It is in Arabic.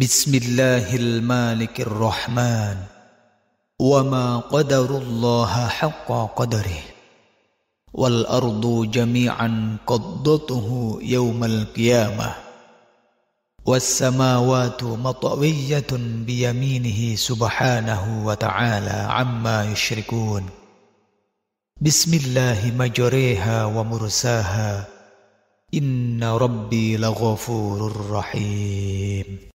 بسم الله المالك الرحمن وما قدر الله حق قدره والأرض جميعا قضته يوم القيامة والسماوات مطوية بيمينه سبحانه وتعالى عما يشركون بسم الله مجريها ومرساها إن ربي لغفور رحيم